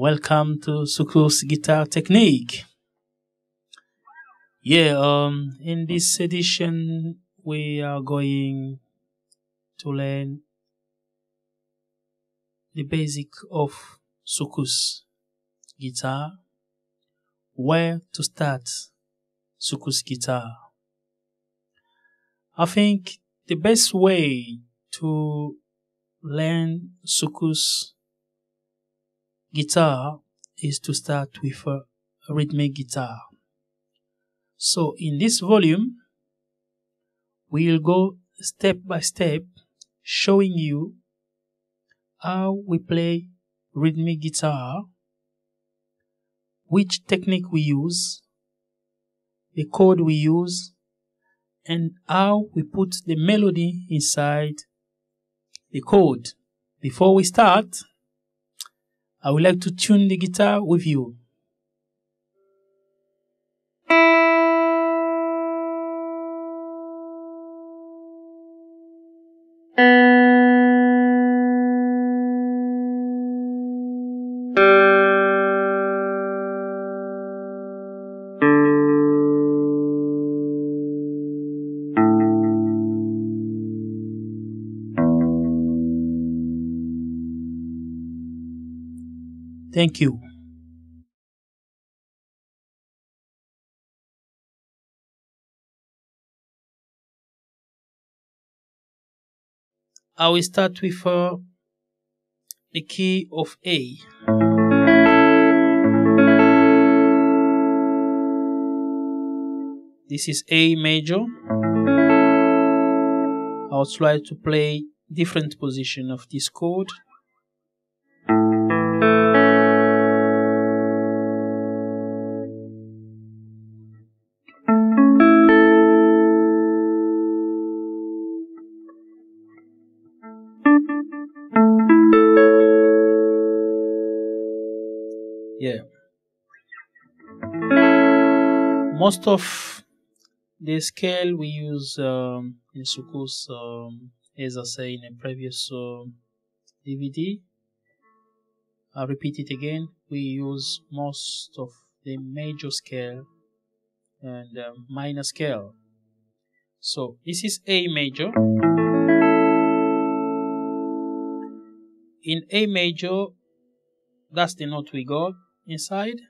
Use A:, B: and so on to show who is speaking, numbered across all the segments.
A: Welcome to Soukous Guitar Technique. Yeah, um, in this edition, we are going to learn the basic of Soukous guitar, where to start Soukous guitar. I think the best way to learn Soukous guitar is to start with a rhythmic guitar. So in this volume, we'll go step by step showing you how we play rhythmic guitar, which technique we use, the chord we use, and how we put the melody inside the chord. Before we start, I would like to tune the guitar with you. Thank you. I will start with uh, the key of A. This is A major. I'll try to play different position of this chord. Most of the scale we use um, in Soukous, um, as I say in a previous uh, DVD, I'll repeat it again. We use most of the major scale and uh, minor scale. So this is A major. In A major, that's the note we got inside.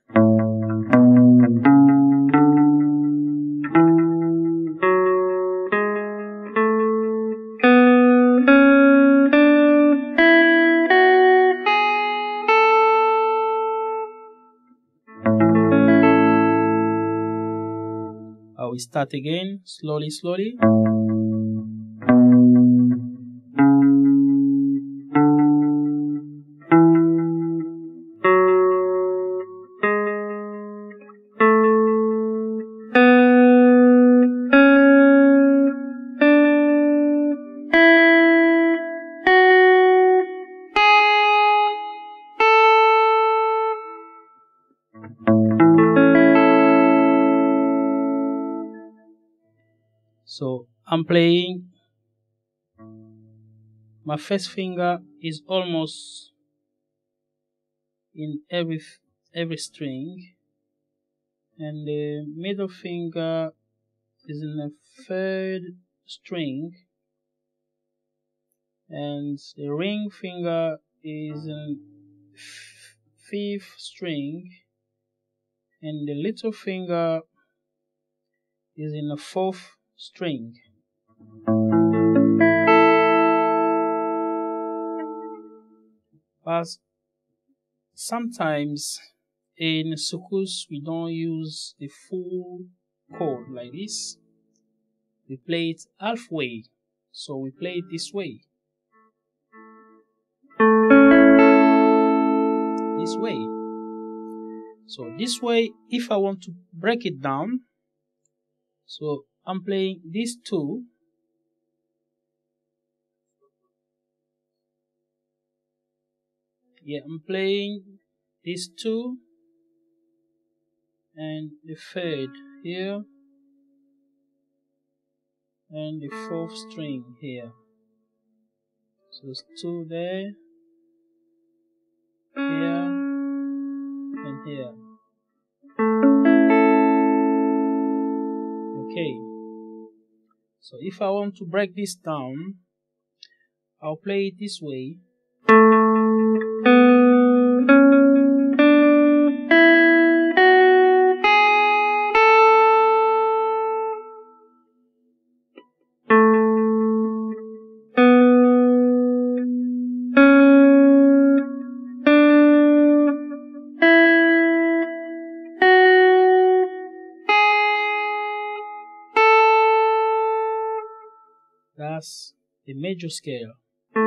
A: Start again, slowly, slowly. My first finger is almost in every every string, and the middle finger is in the third string, and the ring finger is in fifth string, and the little finger is in the fourth string. Sometimes in soukous we don't use the full chord like this. We play it halfway, so we play it this way. This way. So this way, if I want to break it down, so I'm playing these two. Yeah, I'm playing these two and the third here and the fourth string here. So it's two there, here, and here. Okay. So if I want to break this down, I'll play it this way. That's the major scale. A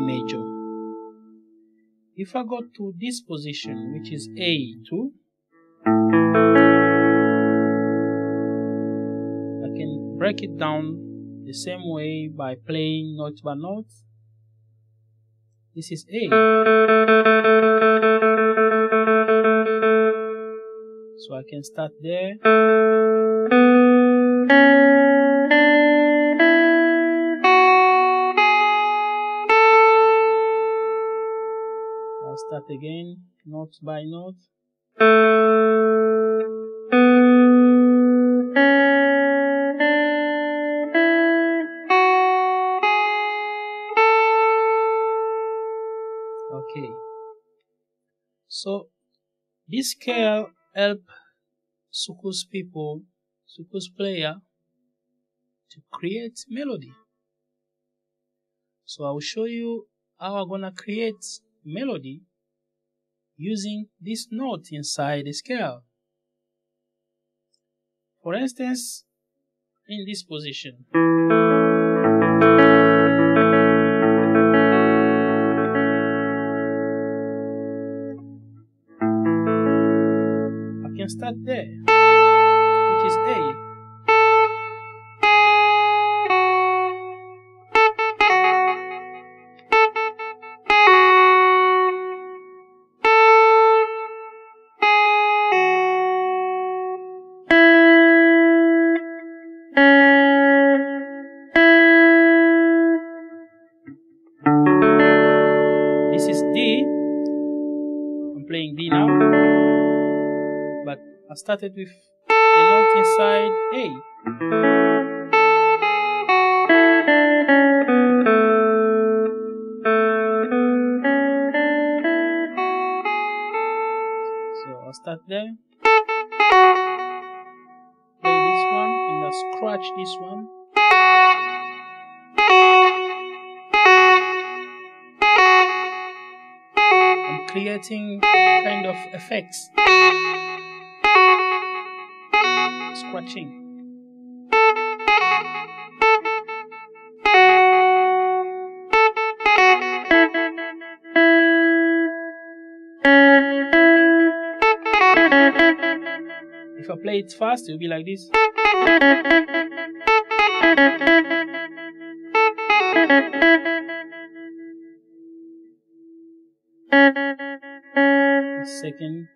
A: major. If I go to this position, which is A2, I can break it down the same way by playing note by note. This is A. So I can start there. I'll again, note by note. Okay. So this scale help soukous people, soukous player to create melody. So I will show you how I'm gonna create melody using this note inside the scale. For instance, in this position. I can start there, which is A. started with a note inside A. So I'll start there. Play this one and I'll scratch this one. I'm creating kind of effects. Scratching. If I play it fast, it'll be like this. Second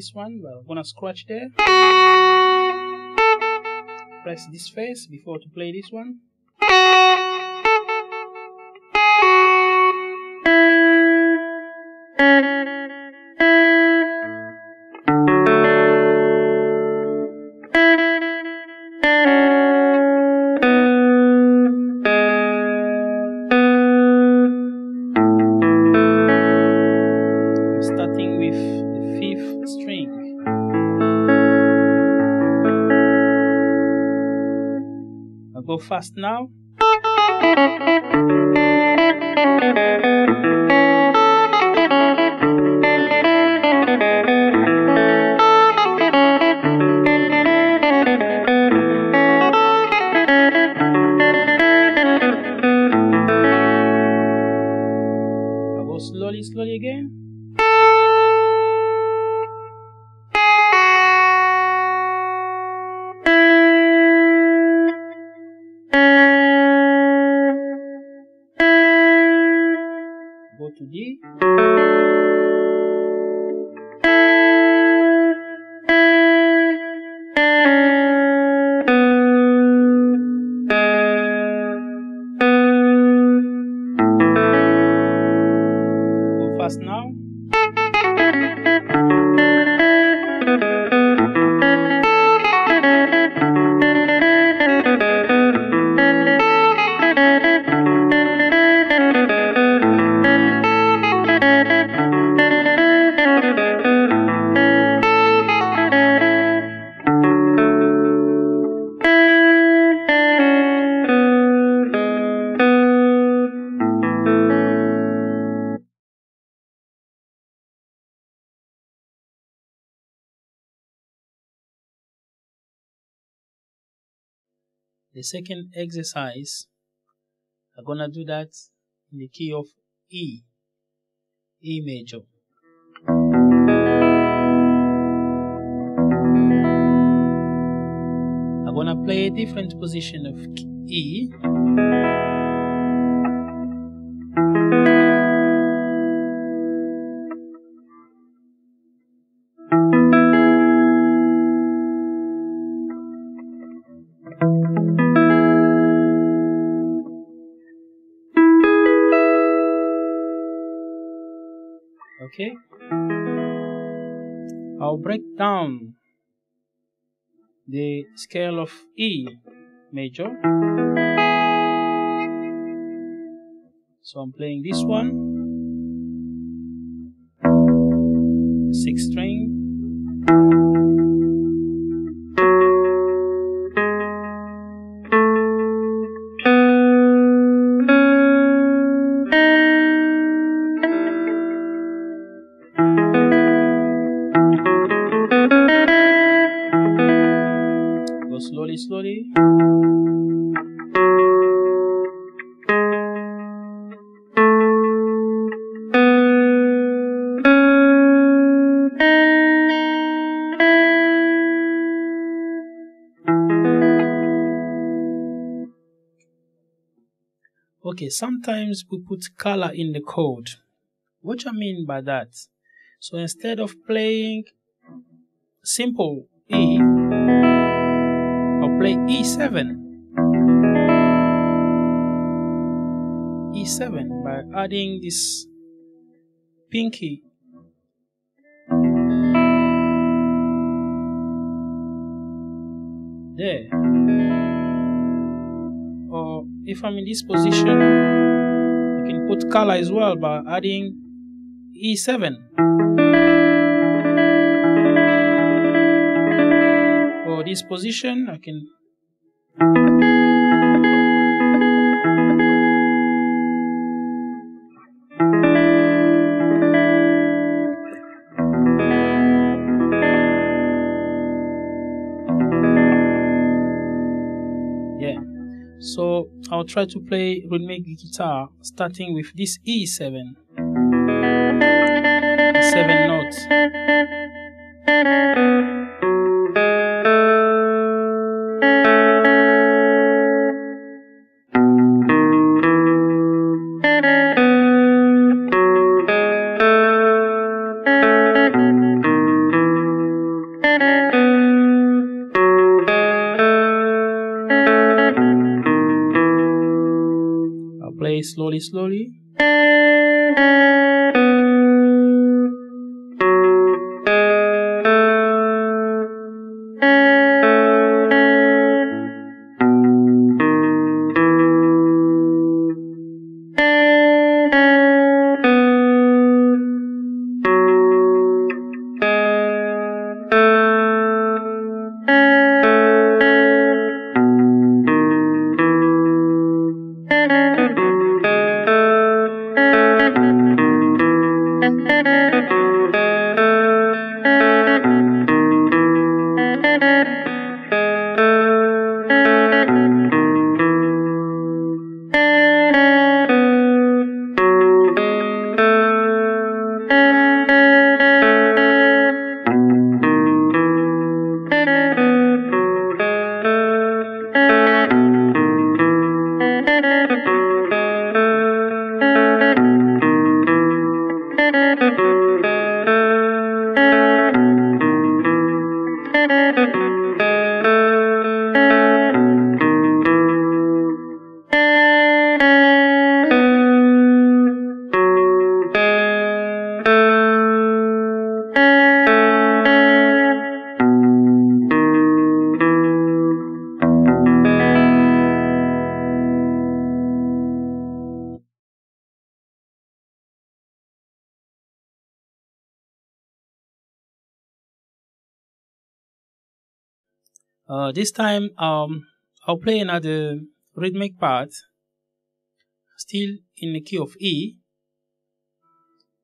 A: this one. I'm gonna scratch there. Press this face before to play this one. Fast now. The second exercise, I'm gonna do that in the key of E, E major. I'm gonna play a different position of E. scale of E major. So I'm playing this one, the sixth string, Okay, sometimes we put color in the code. What I mean by that? So instead of playing simple E, I'll play E7. E7 by adding this pinky there. If I'm in this position, I can put color as well by adding E7. For this position, I can I'll try to play rhythmic guitar starting with this E7. Seven notes. Slowly, Uh, this time, um, I'll play another rhythmic part, still in the key of E.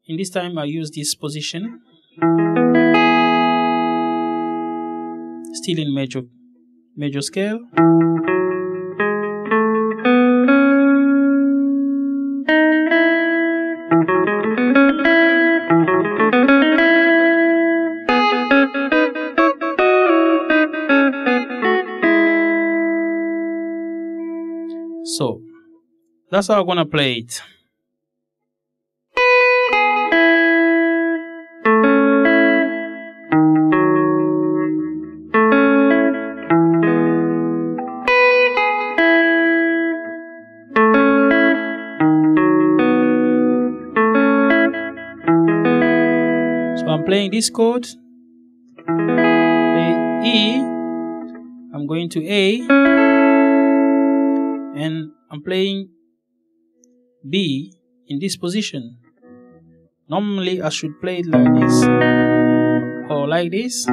A: In this time, I use this position, still in major major scale. That's how I'm gonna play it. So I'm playing this chord, E, I'm going to A, and I'm playing B in this position. Normally I should play it like this or like this,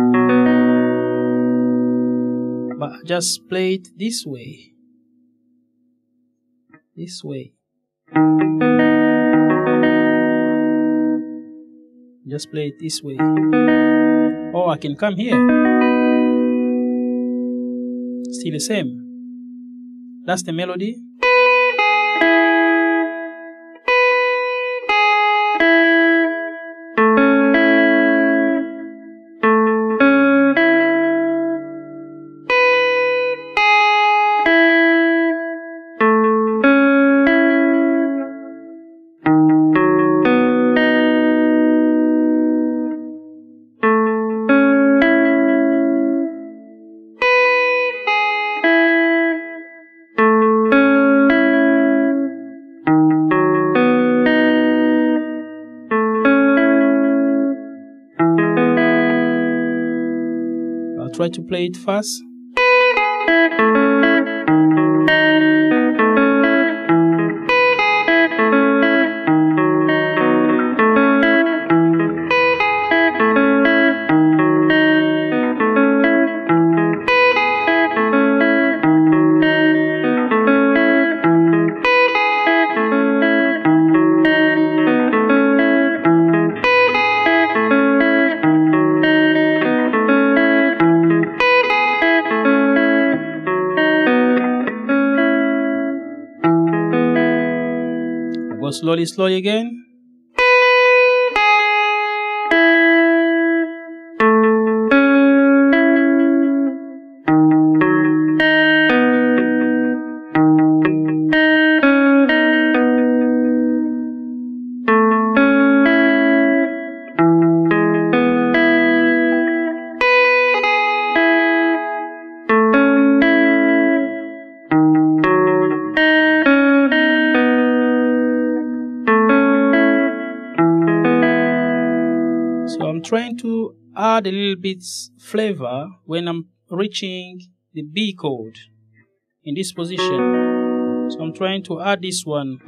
A: but I just play it this way. This way. Just play it this way. Or I can come here. Still the same. That's the melody. Play it fast. Slowly, slowly again. Add a little bit flavor when I'm reaching the B chord in this position. So I'm trying to add this one.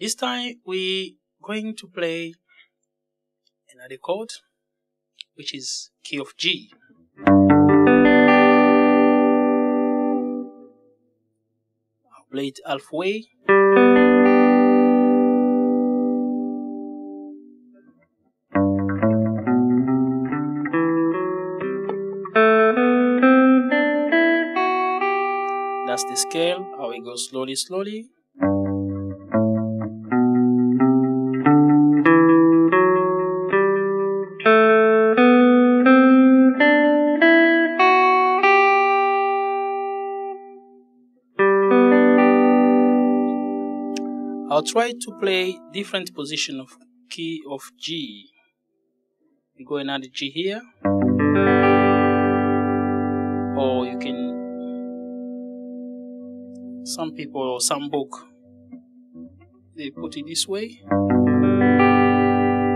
A: This time we going to play another chord, which is key of G. I'll play it halfway. That's the scale, how it goes slowly, slowly. I'll try to play different position of key of G. You go another G here, or you can. Some people or some book they put it this way.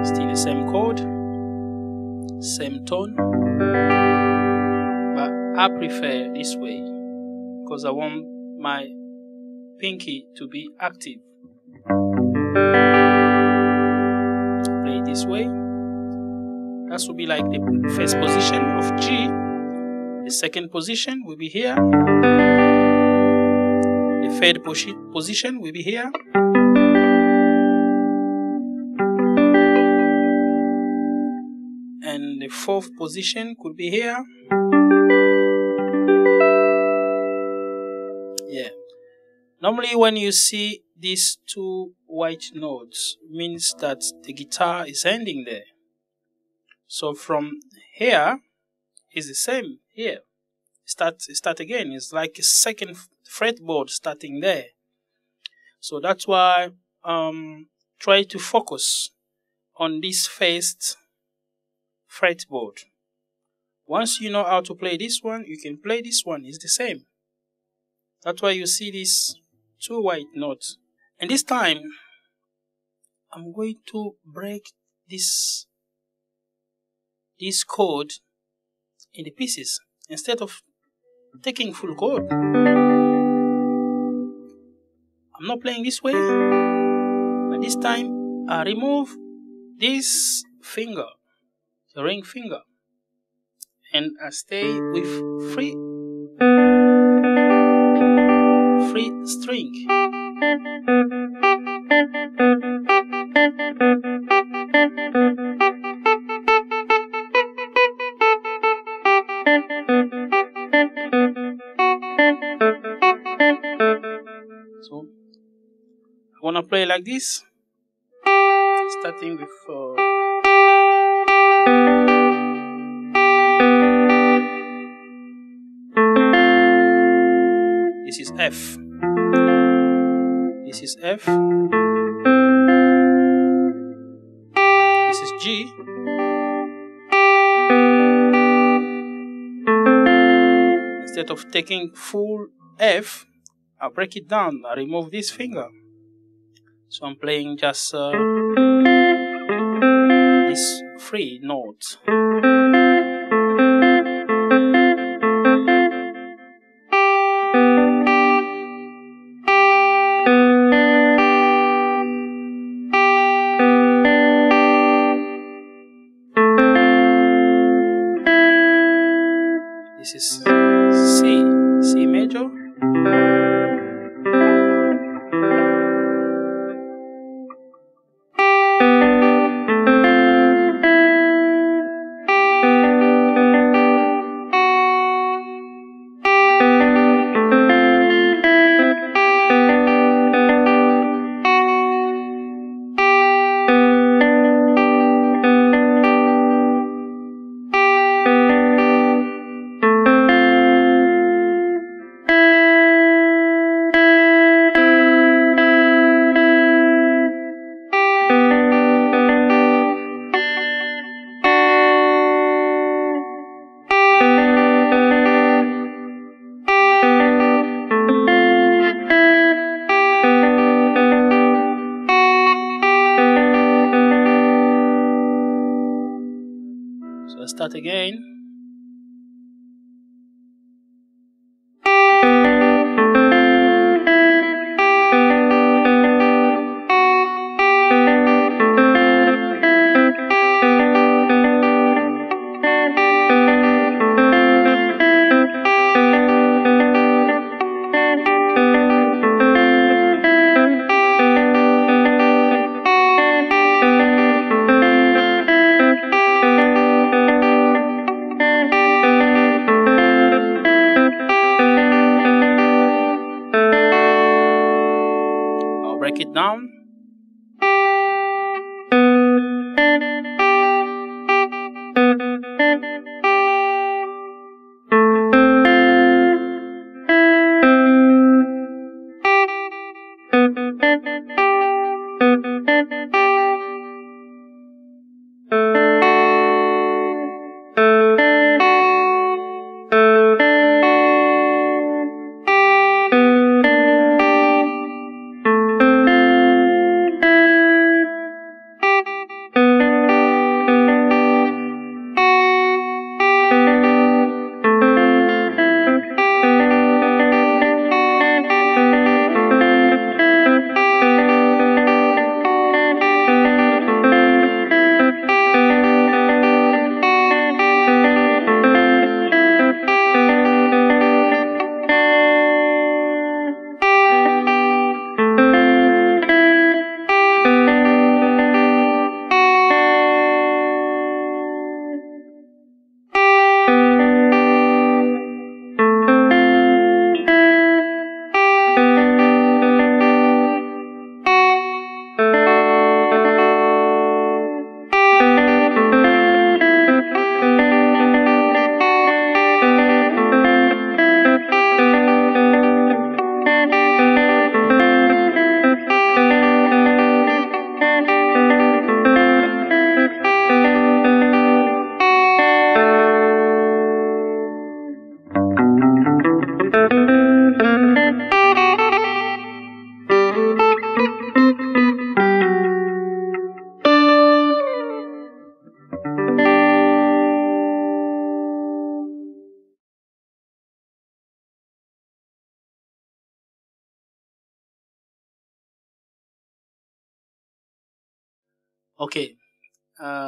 A: Still the same chord, same tone, but I prefer this way because I want my pinky to be active. This way. That will be like the first position of G. The second position will be here. The third posi position will be here. And the fourth position could be here. Yeah. Normally when you see these two white notes means that the guitar is ending there. So from here is the same here. Start start again. It's like a second fretboard starting there. So that's why um try to focus on this first fretboard. Once you know how to play this one, you can play this one. It's the same. That's why you see these two white notes. And this time, I'm going to break this this chord in the pieces instead of taking full chord. I'm not playing this way, but this time I remove this finger, the ring finger, and I stay with free free string. So I wanna play like this, starting with. Uh, this is F. This is F. This is G. Instead of taking full F, I break it down. I remove this finger. So I'm playing just uh, this free note.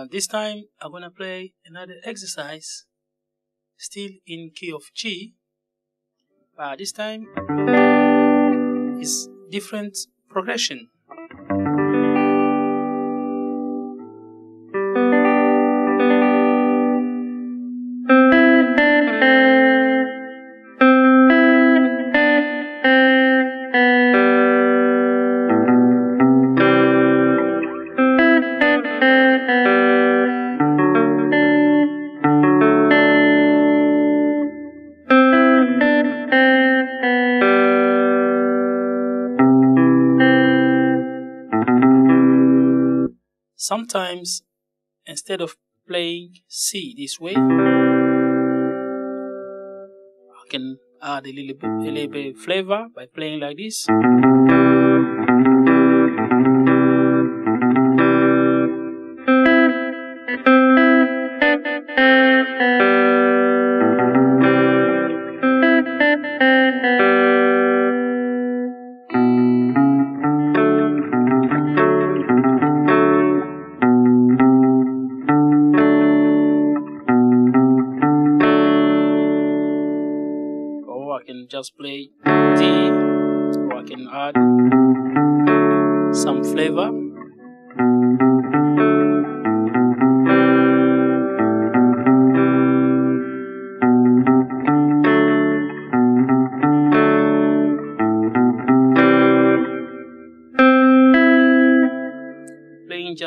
A: Uh, this time I'm gonna play another exercise, still in key of G, but this time is different progression. Sometimes, instead of playing C this way, I can add a little bit, a little bit flavor by playing like this.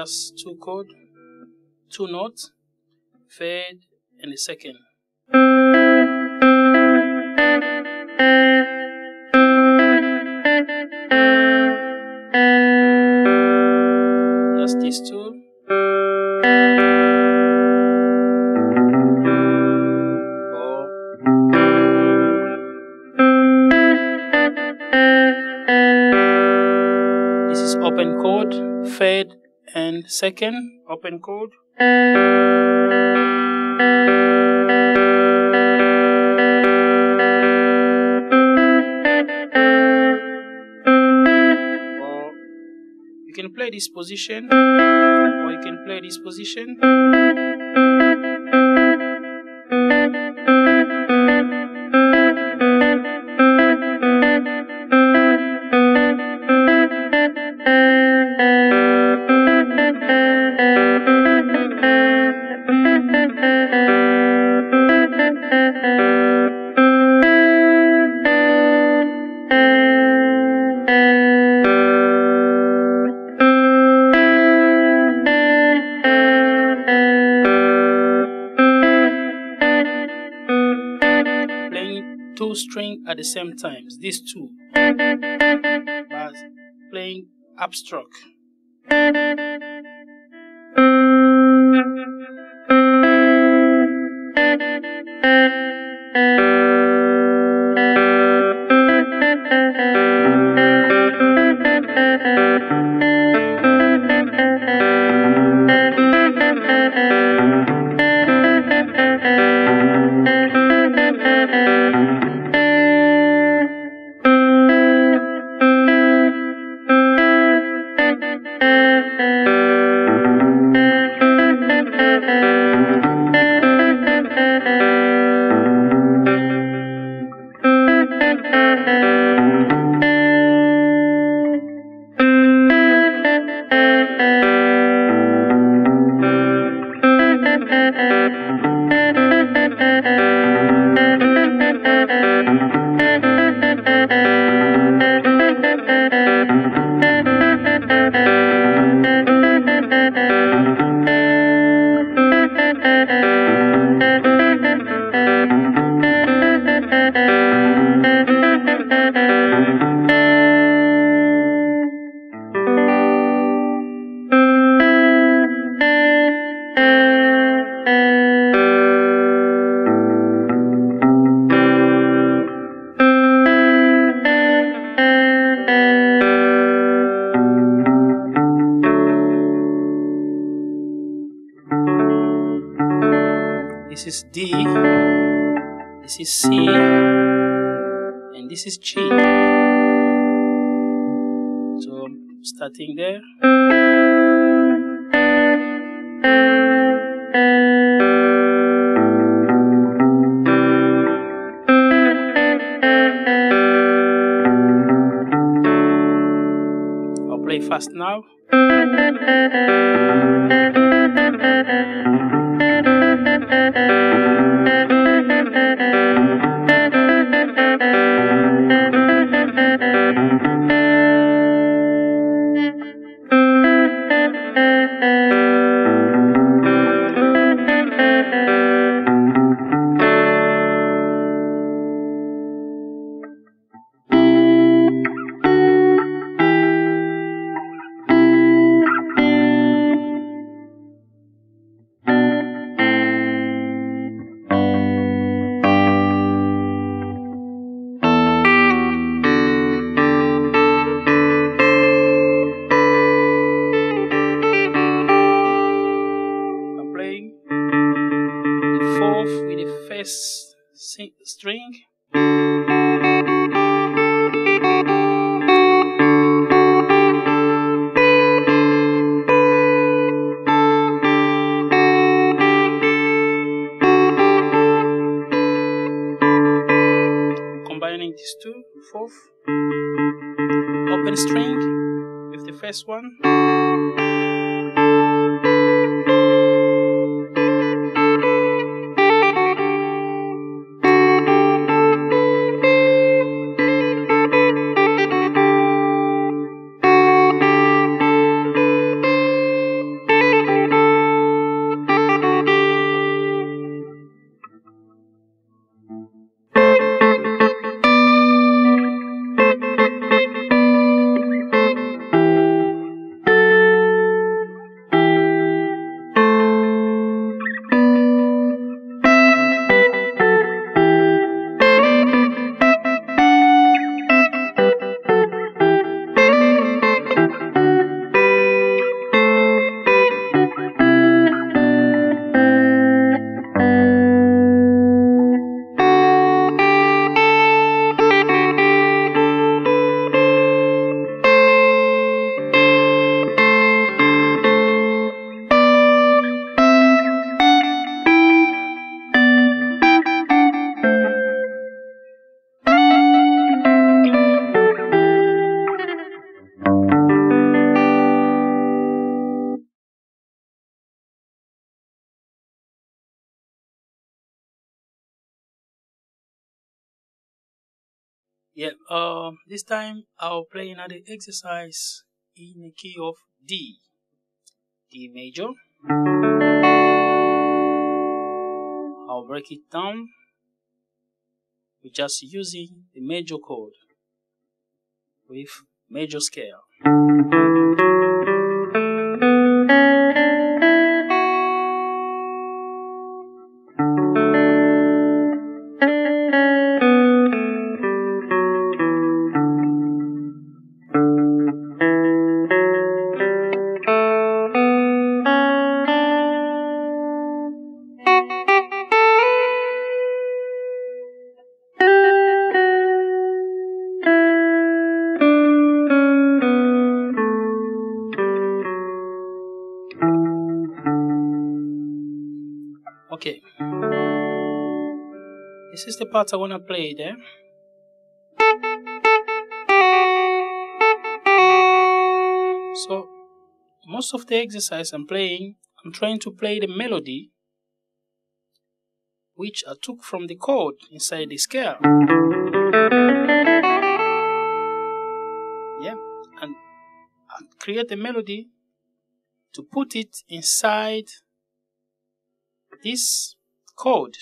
A: Just two chord, two notes, third and the second. Second open chord. or you can play this position or you can play this position at the same times. These two but playing upstroke is D, this is C, and this is G. So starting there. I'll play fast now. Fourth, open string with the first one. Uh, this time I'll play another exercise in the key of D. D major. I'll break it down with just using the major chord with major scale. Is the part I want to play there. So, most of the exercise I'm playing, I'm trying to play the melody which I took from the chord inside the scale. Yeah, and I create a melody to put it inside this chord.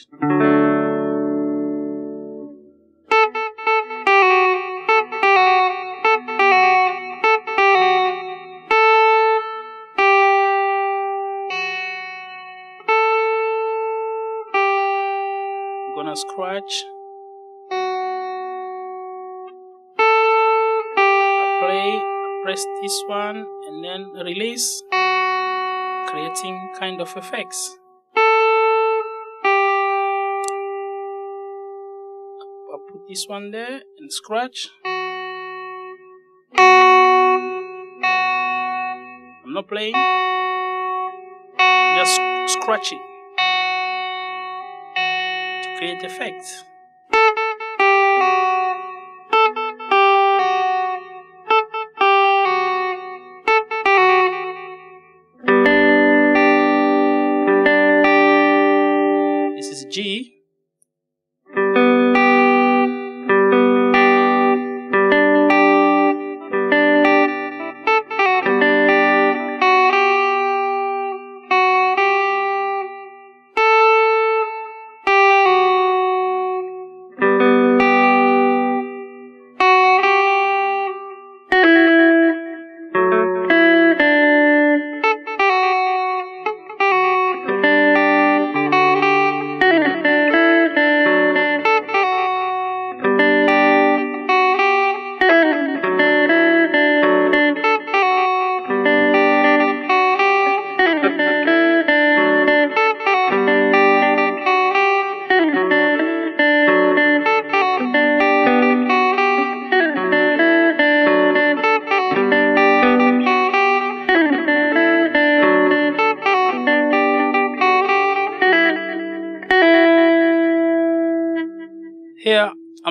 A: Kind of effects. I'll put this one there and scratch. I'm not playing, just scratching to create effects.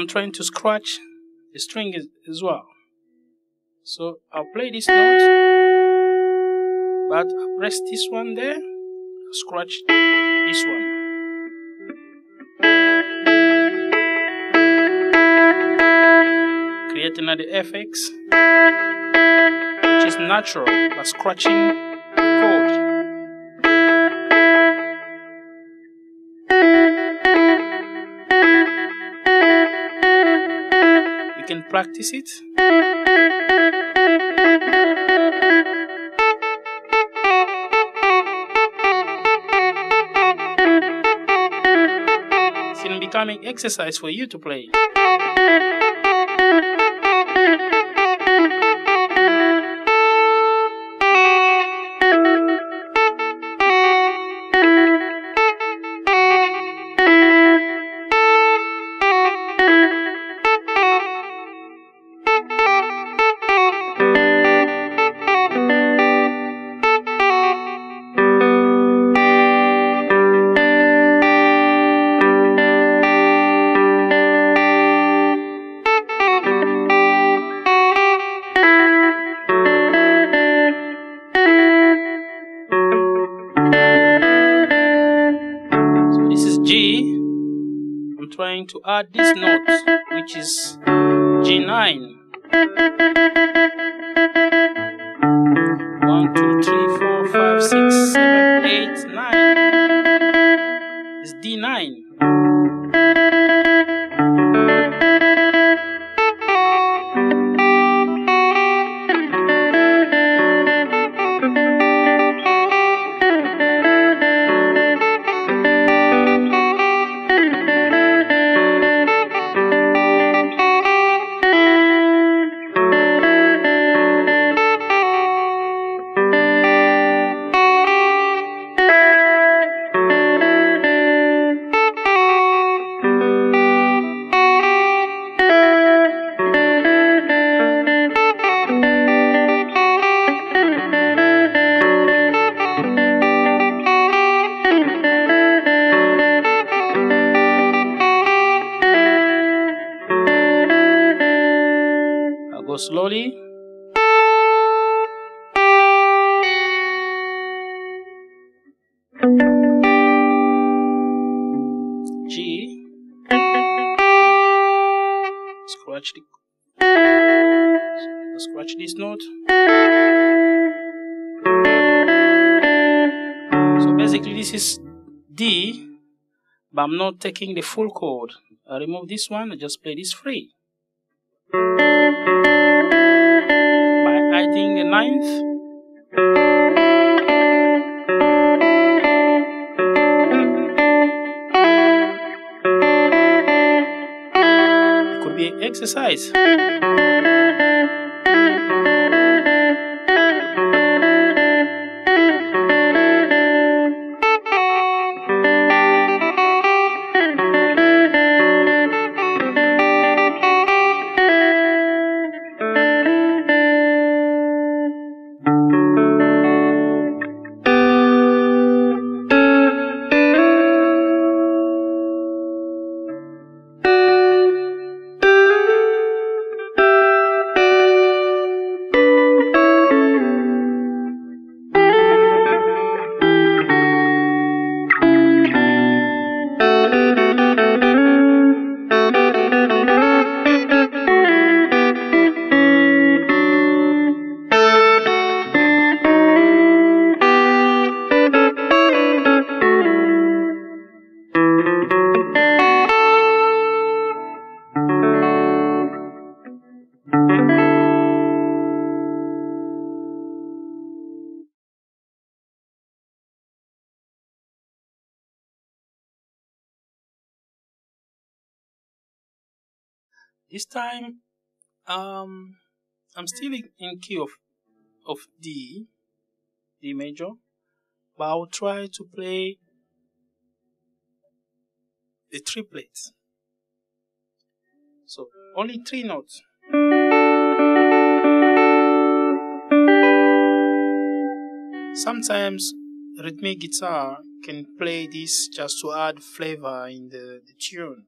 A: I'm trying to scratch the string as, well. So I'll play this note, but I'll press this one there, scratch this one. Create another FX, which is natural, by scratching practice it. It's an becoming exercise for you to play. Trying to add this note, which is G9. I'm not taking the full chord. I remove this one, I just play this free. By adding the ninth. It could be exercise. This time, um, I'm still in key of of D, D major, but I'll try to play the triplet. So only three notes. Sometimes rhythmic guitar can play this just to add flavor in the, the tune.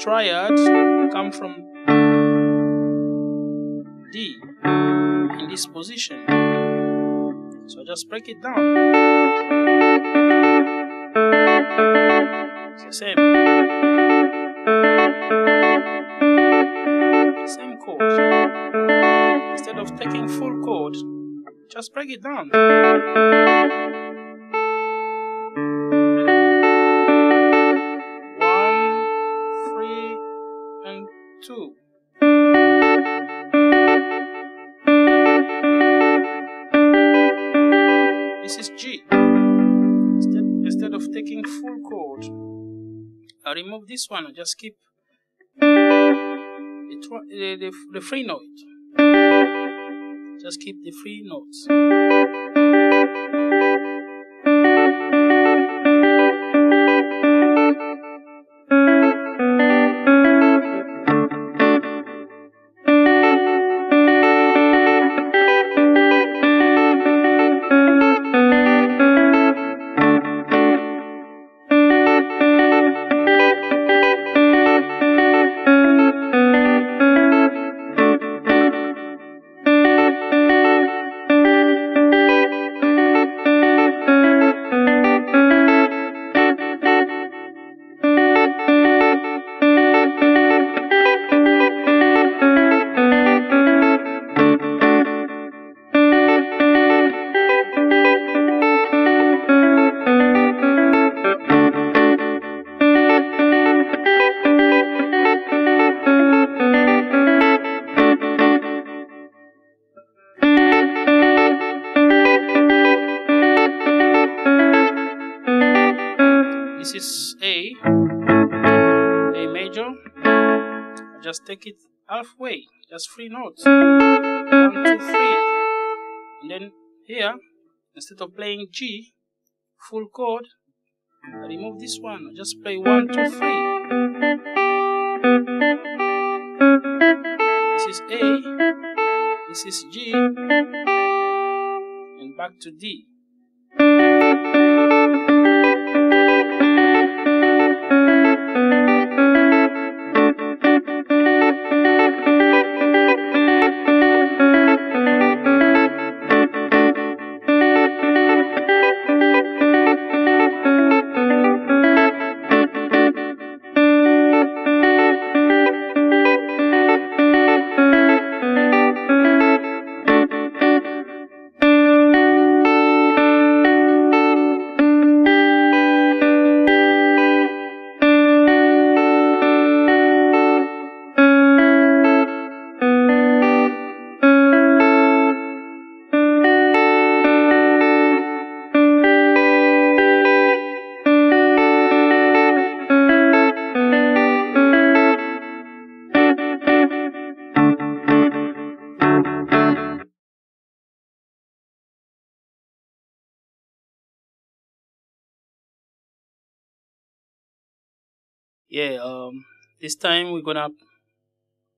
A: Triad come from D in this position. So just break it down. It's the same. Same chord. Instead of taking full chord, just break it down. I remove this one and just keep the, the, the, the free note. Just keep the free notes. Just three notes. One, two, three. And then here, instead of playing G, full chord, I remove this one. I just play one, two, three. This is A, this is G, and back to D. yeah um this time we're gonna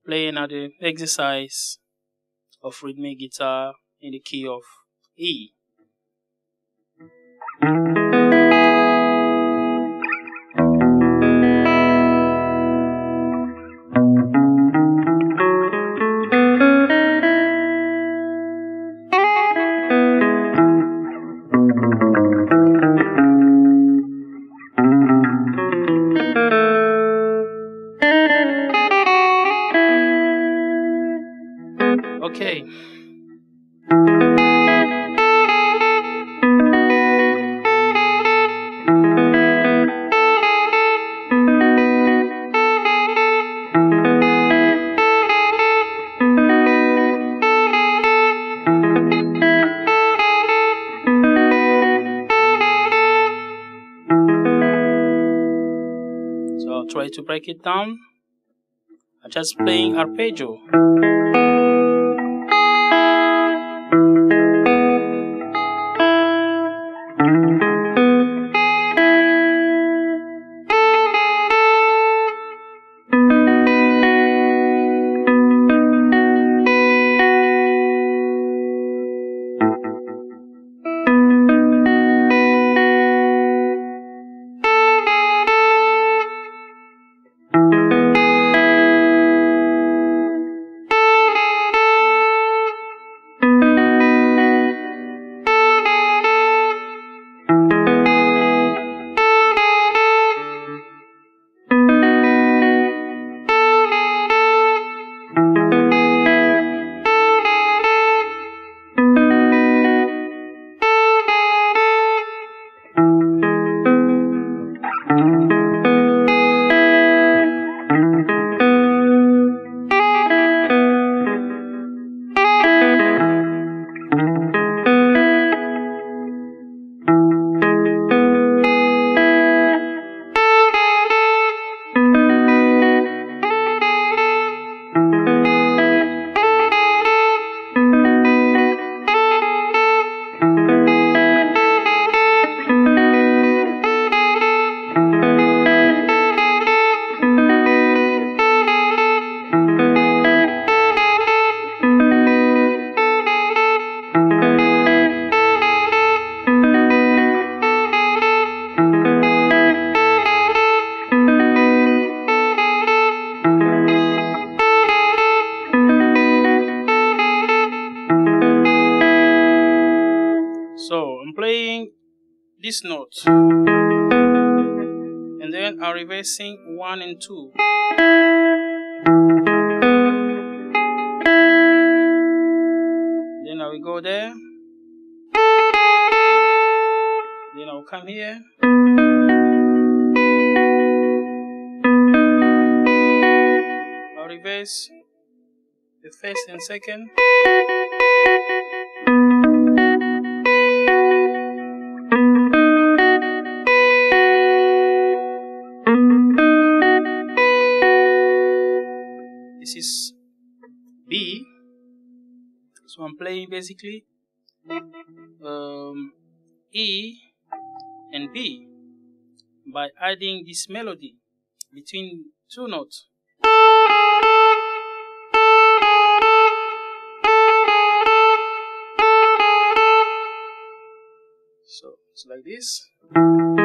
A: play another exercise of rhythmic guitar in the key of E. break it down. I'm just playing arpeggio. Then 1 and 2 then I will go there. Then I will come here. I'll reverse the first and second Playing basically um, E and B by adding this melody between two notes. So it's like this.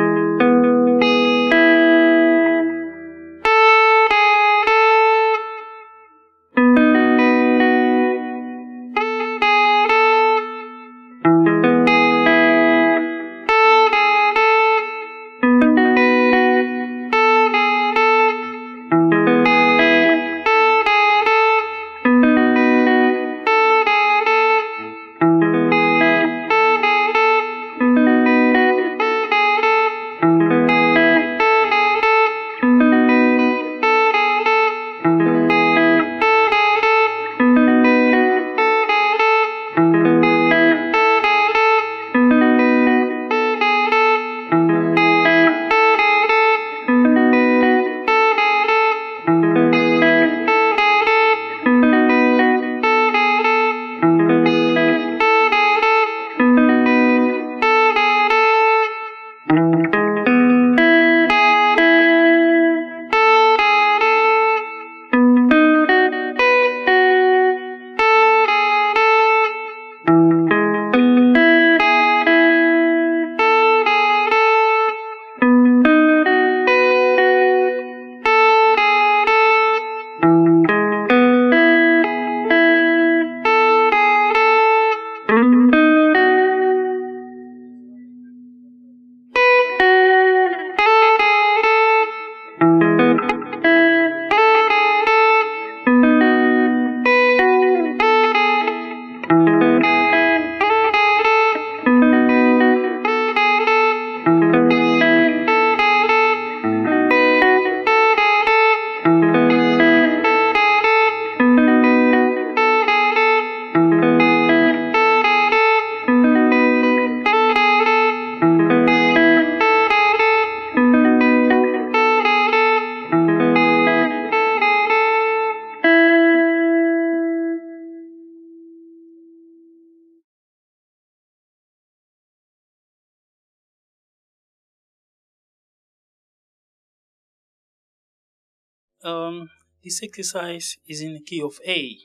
A: This exercise is in the key of A.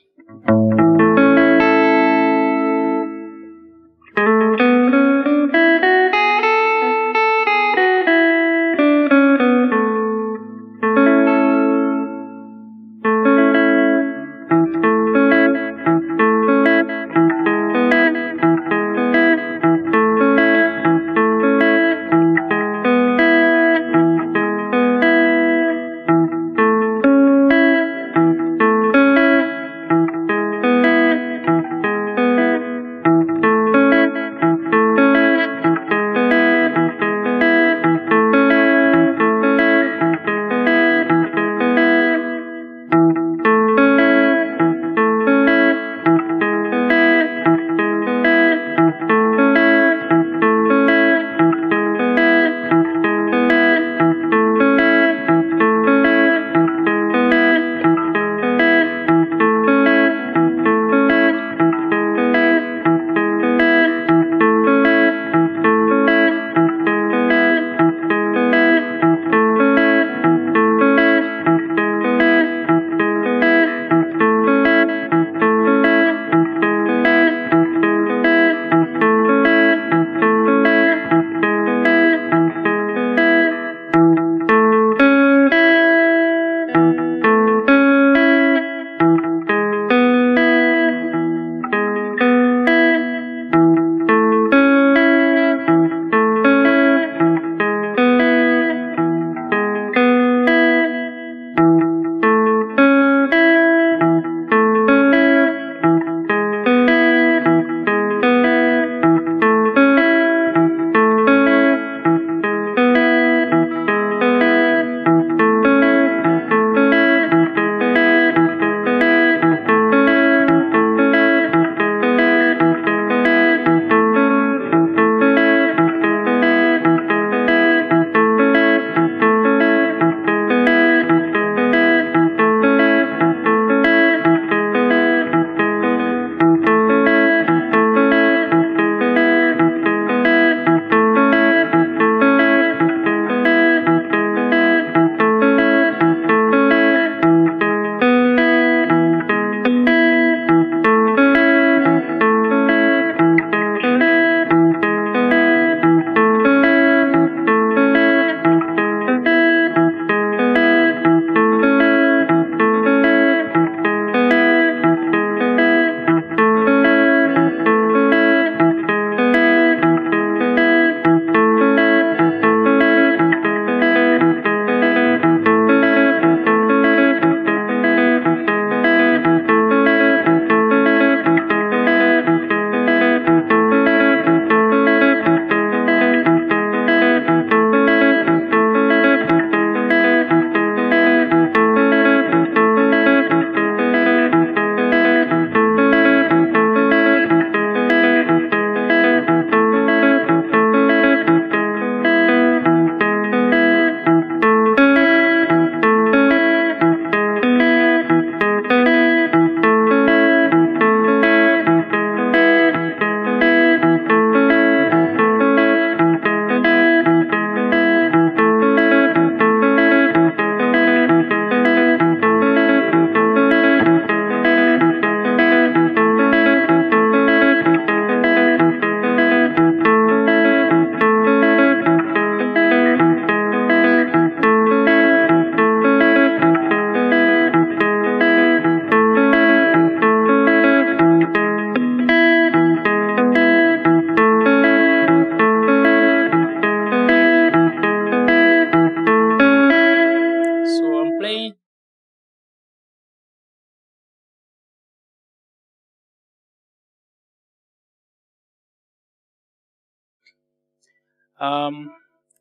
A: um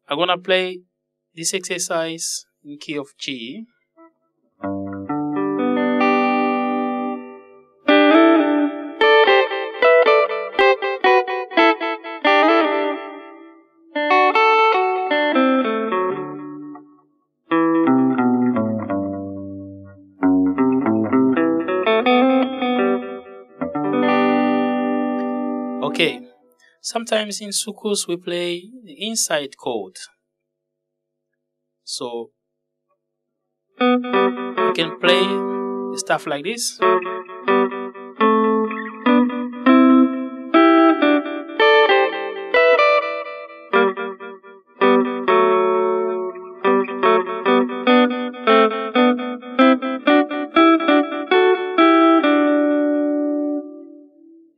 A: I'm gonna play this exercise in key of G. Okay, sometimes in soukous we play inside chord. So I can play stuff like this.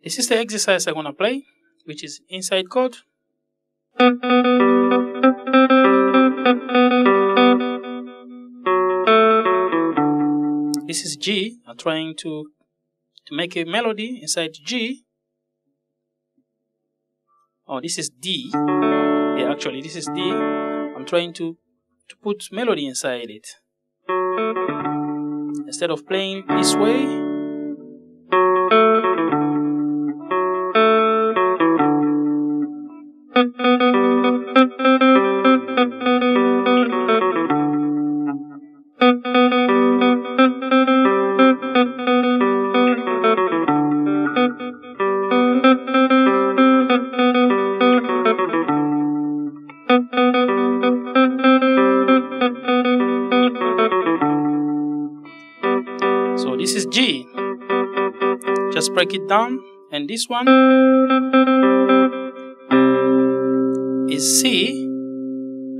A: This is the exercise I want to play, which is inside chord. This is G. I'm trying to to make a melody inside G. Oh, this is D. Yeah, actually, this is D. I'm trying to to put melody inside it. Instead of playing this way, break it down. And this one is C.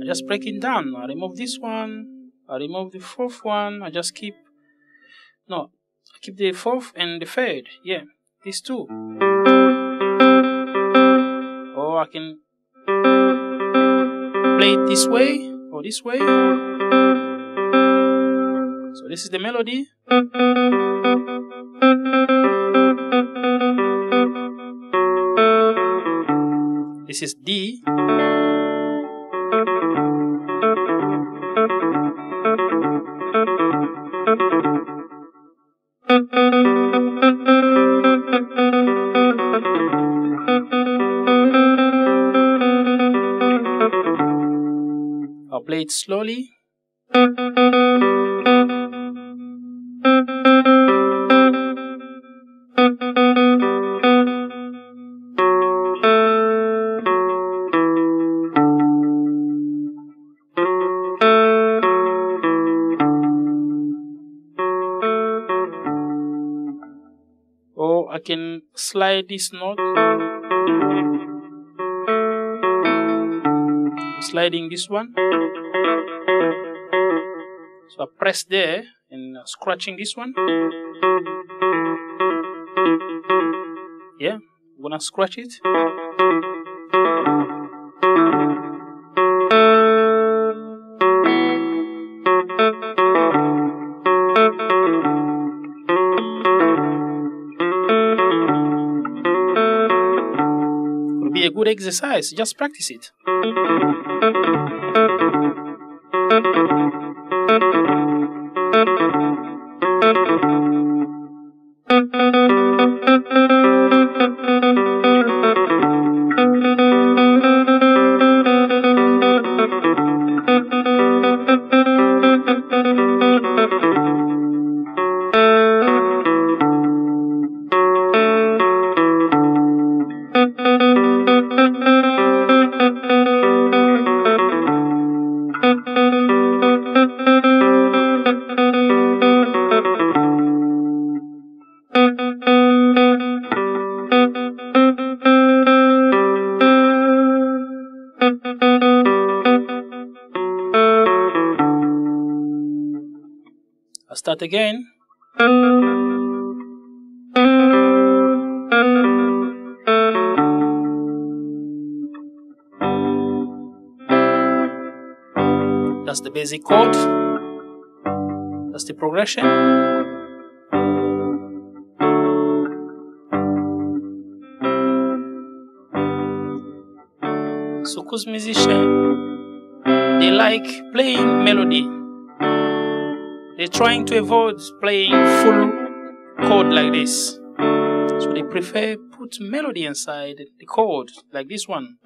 A: I just break it down. I remove this one. I remove the fourth one. I just keep no. I keep the fourth and the third. Yeah, these two. Or I can play it this way or this way. So this is the melody. This is D. I'll play it slowly. Can slide this note. Sliding this one. So I press there and scratching this one. Yeah, I'm gonna scratch it. Exercise. Just practice it. I'll again. That's the basic chord. That's the progression. soukous musician, they like playing melody. They're trying to avoid playing full chord like this. So they prefer put melody inside the chord like this one.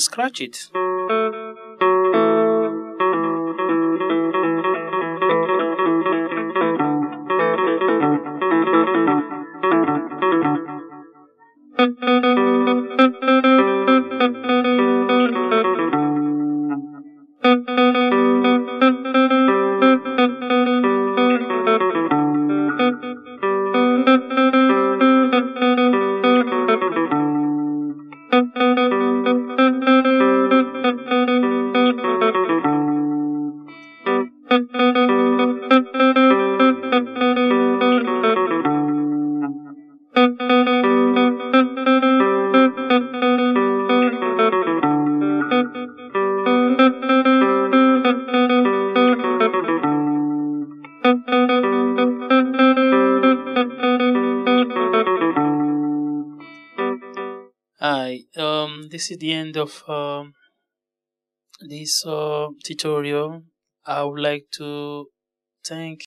A: Scratch it. This is the end of um, this uh, tutorial. I would like to thank